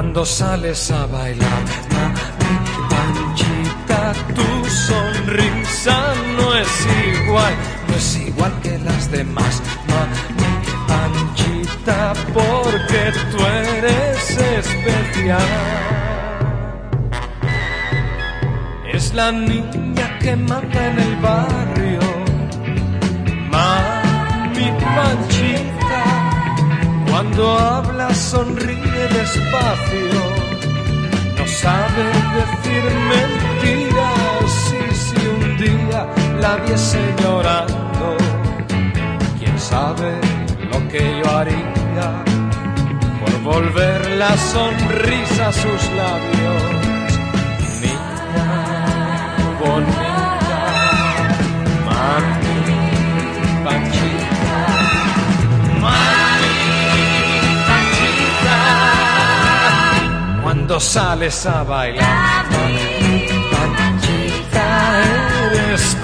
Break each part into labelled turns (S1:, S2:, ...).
S1: cuando sales a bailar. Panchita, tu sonrisa no es igual, no es igual que las demás. Panchita, porque tú eres especial. Es la niña que manda en el barrio. Habla sonríe despacio. No sabe decir mentiras y si un día la viese llorando, quién sabe lo que yo haría por volver la sonrisa a sus labios. Niña bonita, sales a bailar, mami Panchita, eres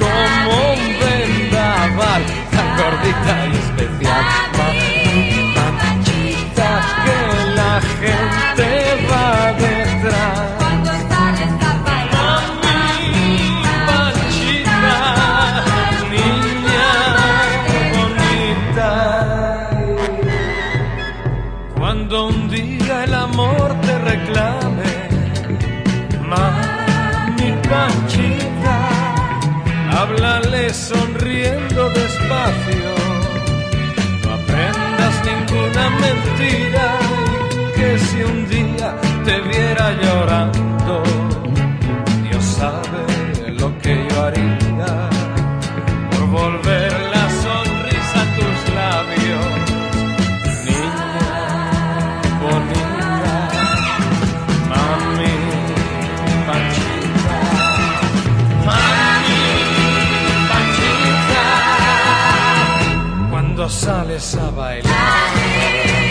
S1: háblale sonriendo despacio. No aprendas ninguna mentira sales a bailar.